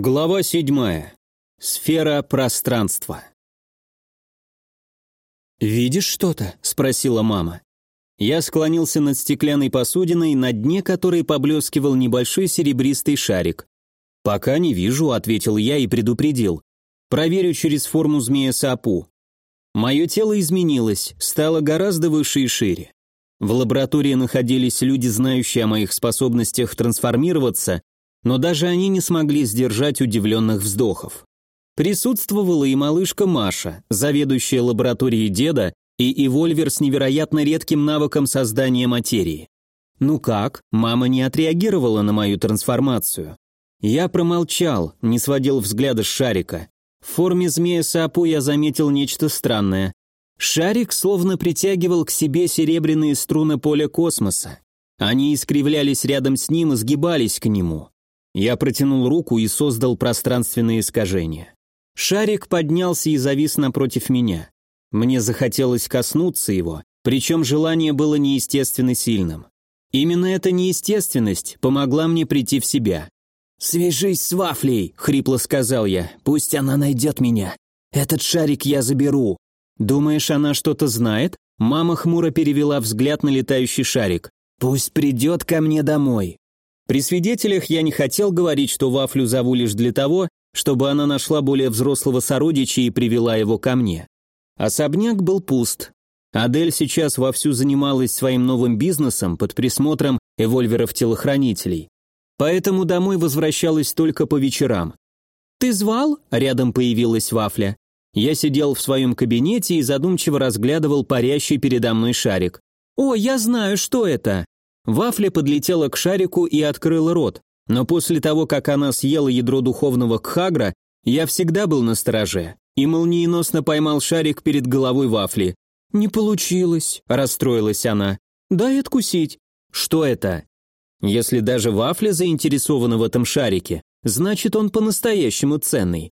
Глава седьмая. Сфера пространства. «Видишь что-то?» – спросила мама. Я склонился над стеклянной посудиной, на дне которой поблескивал небольшой серебристый шарик. «Пока не вижу», – ответил я и предупредил. «Проверю через форму змея Сапу». Мое тело изменилось, стало гораздо выше и шире. В лаборатории находились люди, знающие о моих способностях трансформироваться, но даже они не смогли сдержать удивленных вздохов. Присутствовала и малышка Маша, заведующая лабораторией деда, и эвольвер с невероятно редким навыком создания материи. Ну как, мама не отреагировала на мою трансформацию. Я промолчал, не сводил взгляда с шарика. В форме змея Сапу я заметил нечто странное. Шарик словно притягивал к себе серебряные струны поля космоса. Они искривлялись рядом с ним и сгибались к нему. Я протянул руку и создал пространственное искажение. Шарик поднялся и завис напротив меня. Мне захотелось коснуться его, причем желание было неестественно сильным. Именно эта неестественность помогла мне прийти в себя. «Свяжись с Вафлей», — хрипло сказал я, — «пусть она найдет меня. Этот шарик я заберу». «Думаешь, она что-то знает?» Мама хмуро перевела взгляд на летающий шарик. «Пусть придет ко мне домой. При свидетелях я не хотел говорить, что Вафлю зову лишь для того, чтобы она нашла более взрослого сородича и привела его ко мне. Особняк был пуст. Адель сейчас вовсю занималась своим новым бизнесом под присмотром эвольверов-телохранителей. Поэтому домой возвращалась только по вечерам. «Ты звал?» – рядом появилась Вафля. Я сидел в своем кабинете и задумчиво разглядывал парящий передо мной шарик. «О, я знаю, что это!» Вафля подлетела к шарику и открыла рот, но после того, как она съела ядро духовного кхагра, я всегда был на стороже и молниеносно поймал шарик перед головой Вафли. «Не получилось», – расстроилась она. «Дай откусить». «Что это?» Если даже Вафля заинтересована в этом шарике, значит он по-настоящему ценный.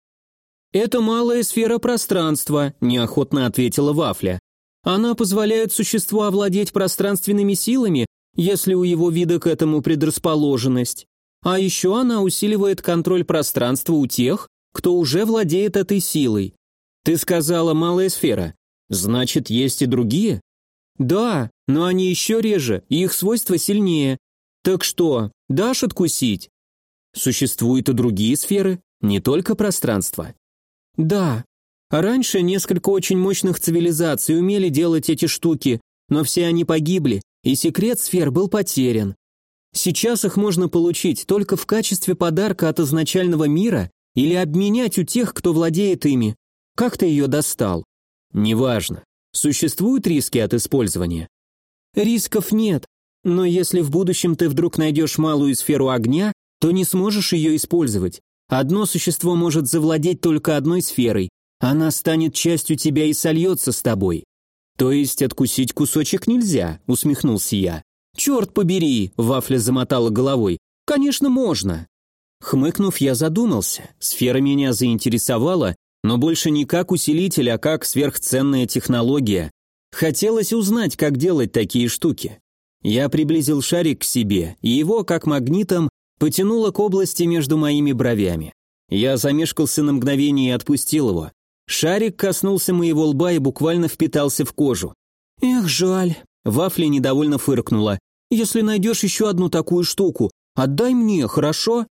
«Это малая сфера пространства», – неохотно ответила Вафля. «Она позволяет существу овладеть пространственными силами если у его вида к этому предрасположенность. А еще она усиливает контроль пространства у тех, кто уже владеет этой силой. Ты сказала малая сфера. Значит, есть и другие? Да, но они еще реже, и их свойства сильнее. Так что, дашь откусить? Существуют и другие сферы, не только пространство. Да. Раньше несколько очень мощных цивилизаций умели делать эти штуки, но все они погибли, и секрет сфер был потерян. Сейчас их можно получить только в качестве подарка от изначального мира или обменять у тех, кто владеет ими. Как ты ее достал? Неважно. Существуют риски от использования? Рисков нет, но если в будущем ты вдруг найдешь малую сферу огня, то не сможешь ее использовать. Одно существо может завладеть только одной сферой, она станет частью тебя и сольется с тобой. «То есть откусить кусочек нельзя?» – усмехнулся я. «Черт побери!» – Вафля замотала головой. «Конечно, можно!» Хмыкнув, я задумался. Сфера меня заинтересовала, но больше не как усилитель, а как сверхценная технология. Хотелось узнать, как делать такие штуки. Я приблизил шарик к себе, и его, как магнитом, потянуло к области между моими бровями. Я замешкался на мгновение и отпустил его. Шарик коснулся моего лба и буквально впитался в кожу. «Эх, жаль», — Вафля недовольно фыркнула. «Если найдешь еще одну такую штуку, отдай мне, хорошо?»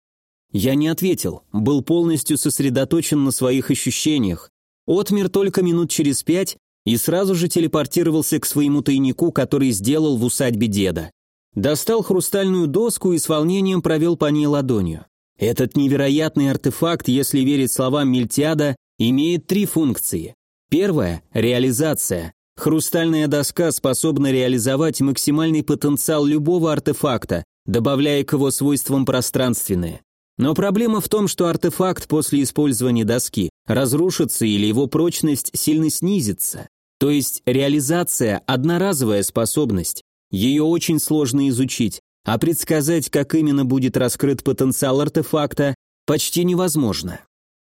Я не ответил, был полностью сосредоточен на своих ощущениях. Отмер только минут через пять и сразу же телепортировался к своему тайнику, который сделал в усадьбе деда. Достал хрустальную доску и с волнением провел по ней ладонью. Этот невероятный артефакт, если верить словам Мильтиада, имеет три функции. Первая – реализация. Хрустальная доска способна реализовать максимальный потенциал любого артефакта, добавляя к его свойствам пространственные. Но проблема в том, что артефакт после использования доски разрушится или его прочность сильно снизится. То есть реализация – одноразовая способность. Ее очень сложно изучить, а предсказать, как именно будет раскрыт потенциал артефакта, почти невозможно.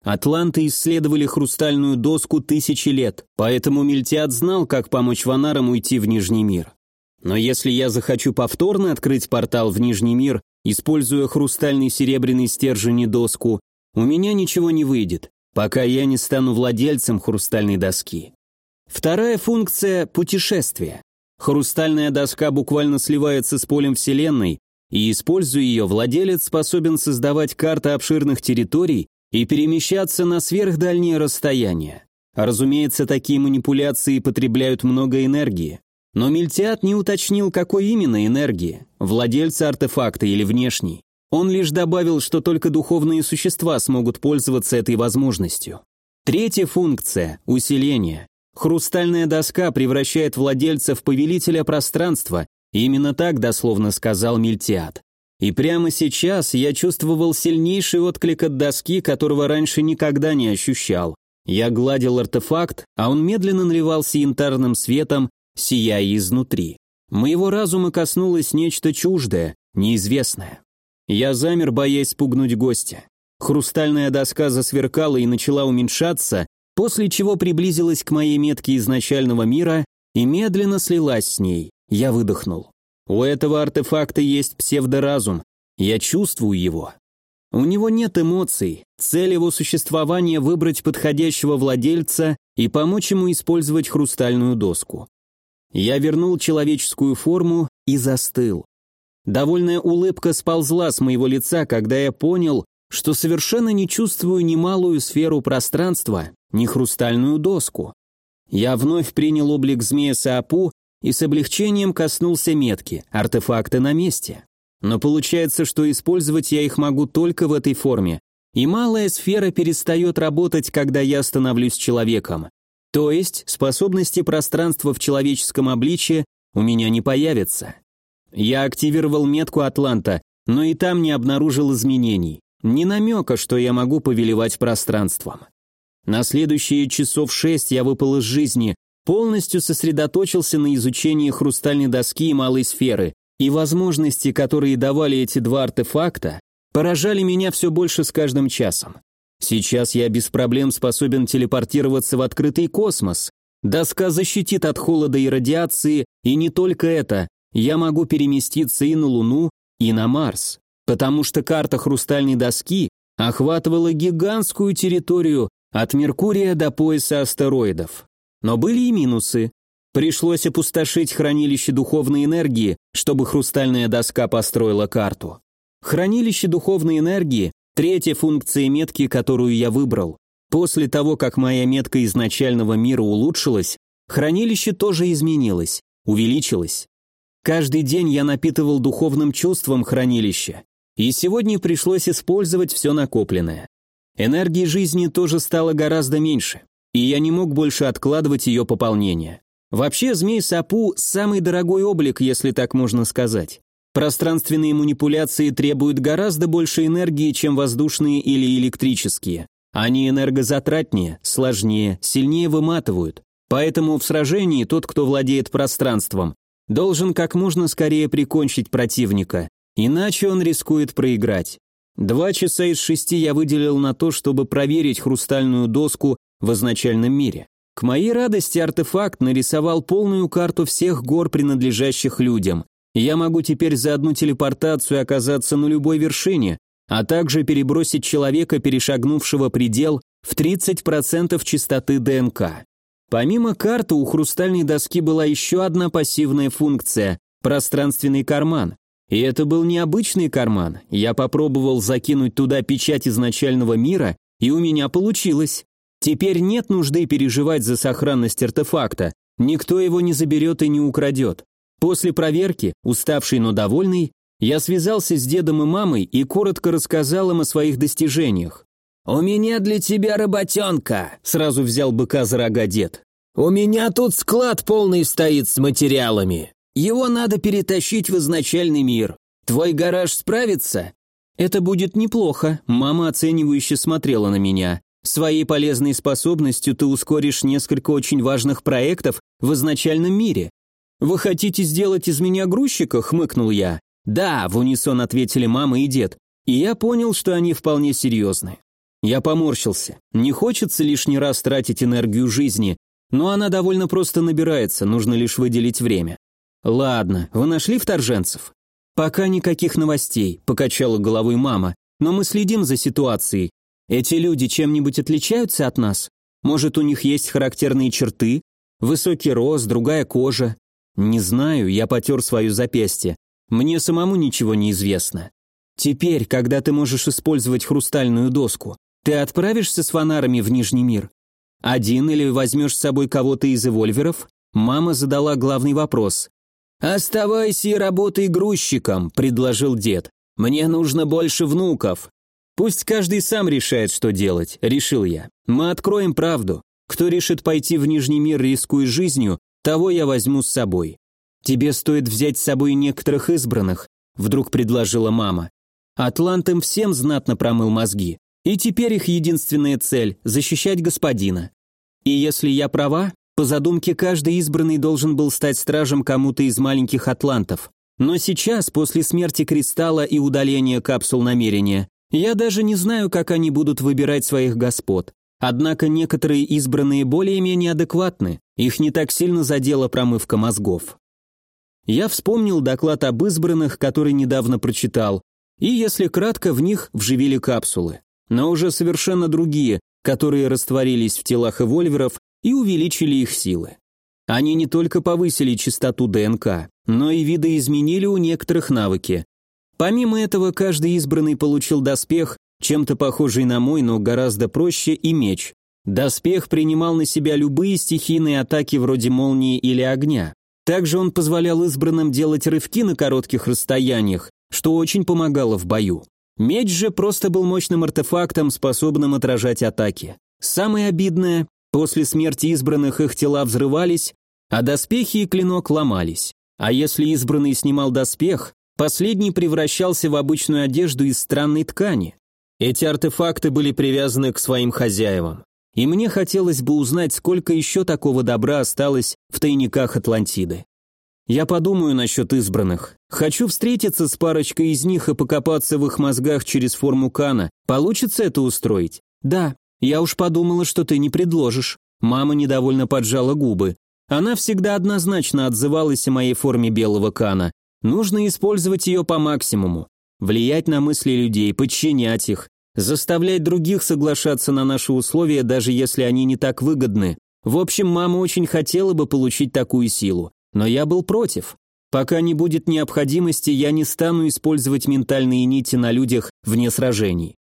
Атланты исследовали хрустальную доску тысячи лет, поэтому Мильтиад знал, как помочь ванарам уйти в Нижний мир. Но если я захочу повторно открыть портал в Нижний мир, используя хрустальный серебряный стержень и доску, у меня ничего не выйдет, пока я не стану владельцем хрустальной доски. Вторая функция – путешествие. Хрустальная доска буквально сливается с полем Вселенной, и, используя ее, владелец способен создавать карты обширных территорий и перемещаться на сверхдальние расстояния. Разумеется, такие манипуляции потребляют много энергии. Но Мильтиат не уточнил, какой именно энергии, владельца артефакта или внешней. Он лишь добавил, что только духовные существа смогут пользоваться этой возможностью. Третья функция – усиление. Хрустальная доска превращает владельца в повелителя пространства, именно так дословно сказал Мильтиат. И прямо сейчас я чувствовал сильнейший отклик от доски, которого раньше никогда не ощущал. Я гладил артефакт, а он медленно наливался янтарным светом, сияя изнутри. Моего разума коснулось нечто чуждое, неизвестное. Я замер, боясь спугнуть гостя. Хрустальная доска засверкала и начала уменьшаться, после чего приблизилась к моей метке изначального мира и медленно слилась с ней. Я выдохнул. У этого артефакта есть псевдоразум. Я чувствую его. У него нет эмоций. Цель его существования – выбрать подходящего владельца и помочь ему использовать хрустальную доску. Я вернул человеческую форму и застыл. Довольная улыбка сползла с моего лица, когда я понял, что совершенно не чувствую ни малую сферу пространства, ни хрустальную доску. Я вновь принял облик змея Саапу и с облегчением коснулся метки, артефакты на месте. Но получается, что использовать я их могу только в этой форме, и малая сфера перестает работать, когда я становлюсь человеком. То есть способности пространства в человеческом обличье у меня не появятся. Я активировал метку Атланта, но и там не обнаружил изменений. Ни намека, что я могу повелевать пространством. На следующие часов шесть я выпал из жизни, полностью сосредоточился на изучении хрустальной доски и малой сферы, и возможности, которые давали эти два артефакта, поражали меня все больше с каждым часом. Сейчас я без проблем способен телепортироваться в открытый космос. Доска защитит от холода и радиации, и не только это, я могу переместиться и на Луну, и на Марс, потому что карта хрустальной доски охватывала гигантскую территорию от Меркурия до пояса астероидов. Но были и минусы. Пришлось опустошить хранилище духовной энергии, чтобы хрустальная доска построила карту. Хранилище духовной энергии Третья функция метки, которую я выбрал. После того, как моя метка изначального мира улучшилась, хранилище тоже изменилось, увеличилось. Каждый день я напитывал духовным чувством хранилище, и сегодня пришлось использовать все накопленное. Энергии жизни тоже стало гораздо меньше, и я не мог больше откладывать ее пополнение. Вообще, змей Сапу – самый дорогой облик, если так можно сказать. Пространственные манипуляции требуют гораздо больше энергии, чем воздушные или электрические. Они энергозатратнее, сложнее, сильнее выматывают. Поэтому в сражении тот, кто владеет пространством, должен как можно скорее прикончить противника, иначе он рискует проиграть. Два часа из шести я выделил на то, чтобы проверить хрустальную доску в изначальном мире. К моей радости артефакт нарисовал полную карту всех гор, принадлежащих людям, я могу теперь за одну телепортацию оказаться на любой вершине, а также перебросить человека, перешагнувшего предел, в 30% частоты ДНК. Помимо карты, у хрустальной доски была еще одна пассивная функция – пространственный карман. И это был необычный карман. Я попробовал закинуть туда печать изначального мира, и у меня получилось. Теперь нет нужды переживать за сохранность артефакта. Никто его не заберет и не украдет. После проверки, уставший, но довольный, я связался с дедом и мамой и коротко рассказал им о своих достижениях. «У меня для тебя работенка», — сразу взял быка за рога дед. «У меня тут склад полный стоит с материалами. Его надо перетащить в изначальный мир. Твой гараж справится?» «Это будет неплохо», — мама оценивающе смотрела на меня. «Своей полезной способностью ты ускоришь несколько очень важных проектов в изначальном мире. «Вы хотите сделать из меня грузчика?» — хмыкнул я. «Да», — в унисон ответили мама и дед. И я понял, что они вполне серьезны. Я поморщился. Не хочется лишний раз тратить энергию жизни, но она довольно просто набирается, нужно лишь выделить время. «Ладно, вы нашли вторженцев?» «Пока никаких новостей», — покачала головой мама, «но мы следим за ситуацией. Эти люди чем-нибудь отличаются от нас? Может, у них есть характерные черты? Высокий рост, другая кожа? Не знаю, я потер свое запястье. Мне самому ничего не известно. Теперь, когда ты можешь использовать хрустальную доску, ты отправишься с фонарами в Нижний мир? Один или возьмешь с собой кого-то из эвольверов? Мама задала главный вопрос. «Оставайся и работай грузчиком», — предложил дед. «Мне нужно больше внуков». «Пусть каждый сам решает, что делать», — решил я. «Мы откроем правду. Кто решит пойти в Нижний мир, рискуя жизнью, того я возьму с собой. Тебе стоит взять с собой некоторых избранных», — вдруг предложила мама. Атлант всем знатно промыл мозги. И теперь их единственная цель – защищать господина. И если я права, по задумке каждый избранный должен был стать стражем кому-то из маленьких атлантов. Но сейчас, после смерти Кристалла и удаления капсул намерения, я даже не знаю, как они будут выбирать своих господ. Однако некоторые избранные более-менее адекватны, их не так сильно задела промывка мозгов. Я вспомнил доклад об избранных, который недавно прочитал, и, если кратко, в них вживили капсулы. Но уже совершенно другие, которые растворились в телах эвольверов и увеличили их силы. Они не только повысили частоту ДНК, но и видоизменили у некоторых навыки. Помимо этого, каждый избранный получил доспех, чем-то похожий на мой, но гораздо проще, и меч. Доспех принимал на себя любые стихийные атаки вроде молнии или огня. Также он позволял избранным делать рывки на коротких расстояниях, что очень помогало в бою. Меч же просто был мощным артефактом, способным отражать атаки. Самое обидное, после смерти избранных их тела взрывались, а доспехи и клинок ломались. А если избранный снимал доспех, последний превращался в обычную одежду из странной ткани. Эти артефакты были привязаны к своим хозяевам. И мне хотелось бы узнать, сколько еще такого добра осталось в тайниках Атлантиды. Я подумаю насчет избранных. Хочу встретиться с парочкой из них и покопаться в их мозгах через форму Кана. Получится это устроить? Да. Я уж подумала, что ты не предложишь. Мама недовольно поджала губы. Она всегда однозначно отзывалась о моей форме белого Кана. Нужно использовать ее по максимуму. Влиять на мысли людей, подчинять их, заставлять других соглашаться на наши условия, даже если они не так выгодны. В общем, мама очень хотела бы получить такую силу. Но я был против. Пока не будет необходимости, я не стану использовать ментальные нити на людях вне сражений.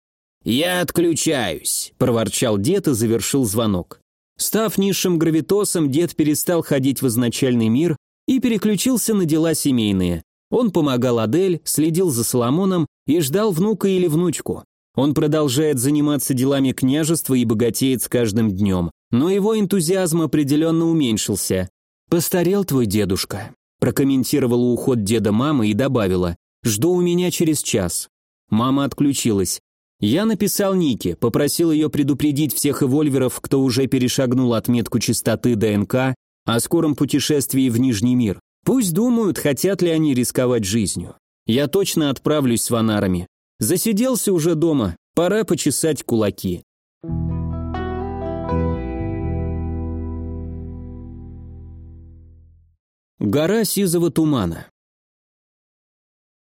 «Я отключаюсь», – проворчал дед и завершил звонок. Став низшим гравитосом, дед перестал ходить в изначальный мир и переключился на дела семейные. Он помогал Адель, следил за Соломоном и ждал внука или внучку. Он продолжает заниматься делами княжества и богатеет с каждым днем, но его энтузиазм определенно уменьшился. «Постарел твой дедушка», прокомментировала уход деда мамы и добавила «Жду у меня через час». Мама отключилась. Я написал Нике, попросил ее предупредить всех эвольверов, кто уже перешагнул отметку чистоты ДНК, о скором путешествии в Нижний мир. Пусть думают, хотят ли они рисковать жизнью. Я точно отправлюсь с ванарами. Засиделся уже дома, пора почесать кулаки. Гора сизого тумана.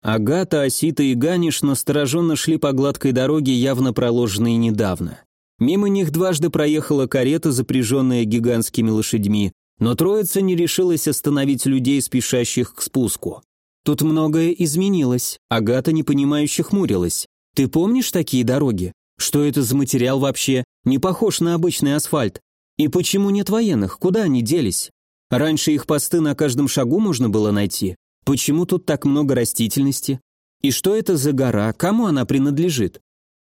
Агата, Осита и Ганиш настороженно шли по гладкой дороге, явно проложенной недавно. Мимо них дважды проехала карета, запряженная гигантскими лошадьми, но троица не решилась остановить людей, спешащих к спуску. Тут многое изменилось. Агата непонимающе хмурилась. «Ты помнишь такие дороги? Что это за материал вообще? Не похож на обычный асфальт. И почему нет военных? Куда они делись?» Раньше их посты на каждом шагу можно было найти. Почему тут так много растительности? И что это за гора? Кому она принадлежит?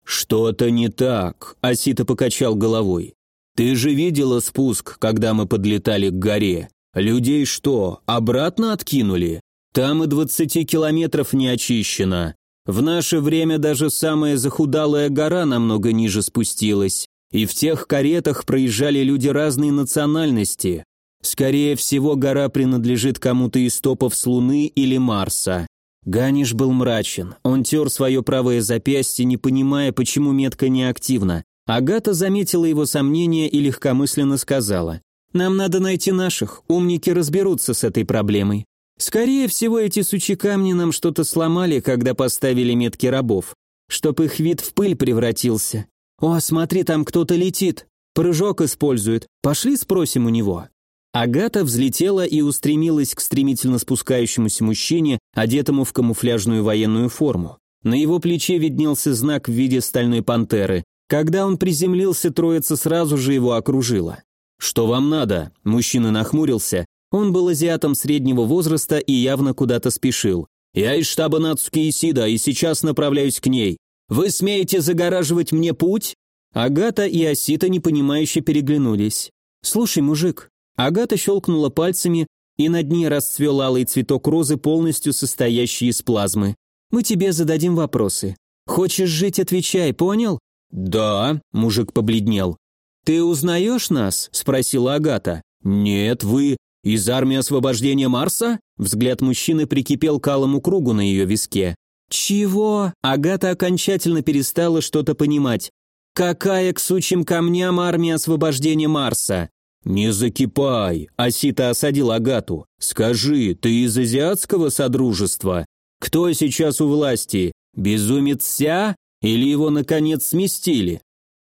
Что-то не так, Асита покачал головой. Ты же видела спуск, когда мы подлетали к горе. Людей что, обратно откинули? Там и двадцати километров не очищено. В наше время даже самая захудалая гора намного ниже спустилась. И в тех каретах проезжали люди разной национальности. Скорее всего, гора принадлежит кому-то из топов с Луны или Марса. Ганиш был мрачен. Он тер свое правое запястье, не понимая, почему метка неактивна. Агата заметила его сомнения и легкомысленно сказала. «Нам надо найти наших, умники разберутся с этой проблемой. Скорее всего, эти сучи камни нам что-то сломали, когда поставили метки рабов, чтоб их вид в пыль превратился. «О, смотри, там кто-то летит! Прыжок использует. Пошли спросим у него». Агата взлетела и устремилась к стремительно спускающемуся мужчине, одетому в камуфляжную военную форму. На его плече виднелся знак в виде стальной пантеры. Когда он приземлился, троица сразу же его окружила. «Что вам надо?» Мужчина нахмурился. Он был азиатом среднего возраста и явно куда-то спешил. «Я из штаба Нацуки Исида и сейчас направляюсь к ней. Вы смеете загораживать мне путь?» Агата и Асита непонимающе переглянулись. «Слушай, мужик». Агата щелкнула пальцами, и над ней расцвел алый цветок розы, полностью состоящий из плазмы. «Мы тебе зададим вопросы. Хочешь жить, отвечай, понял?» «Да», – мужик побледнел. «Ты узнаешь нас?» – спросила Агата. «Нет, вы из армии освобождения Марса?» Взгляд мужчины прикипел к алому кругу на ее виске. «Чего?» Агата окончательно перестала что-то понимать. «Какая к сучьим камням армия освобождения Марса?» «Не закипай!» – Асита осадил Агату. «Скажи, ты из азиатского содружества? Кто сейчас у власти? Безумец Ся? Или его, наконец, сместили?»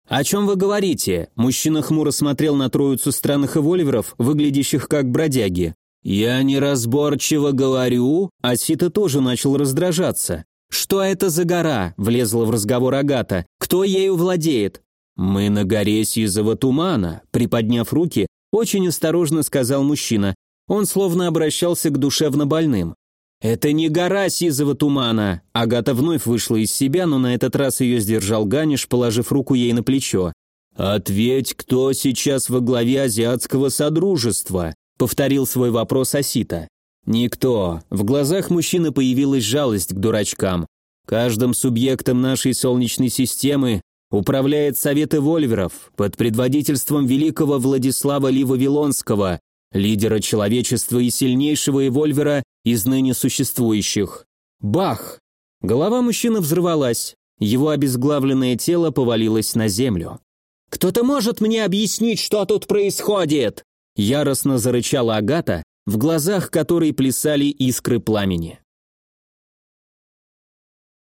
«О чем вы говорите?» Мужчина хмуро смотрел на троицу странных эвольверов, выглядящих как бродяги. «Я неразборчиво говорю», а Сита тоже начал раздражаться. «Что это за гора?» – влезла в разговор Агата. «Кто ею владеет?» «Мы на горе Сизого тумана», – приподняв руки, очень осторожно сказал мужчина. Он словно обращался к душевно больным. «Это не гора сизого тумана!» Агата вновь вышла из себя, но на этот раз ее сдержал Ганиш, положив руку ей на плечо. «Ответь, кто сейчас во главе Азиатского Содружества?» повторил свой вопрос Асита. «Никто». В глазах мужчины появилась жалость к дурачкам. «Каждым субъектом нашей Солнечной системы управляет Совет Эвольверов под предводительством великого Владислава Ли Вавилонского, лидера человечества и сильнейшего эвольвера из ныне существующих. Бах! Голова мужчины взорвалась, его обезглавленное тело повалилось на землю. «Кто-то может мне объяснить, что тут происходит?» Яростно зарычала Агата, в глазах которой плясали искры пламени.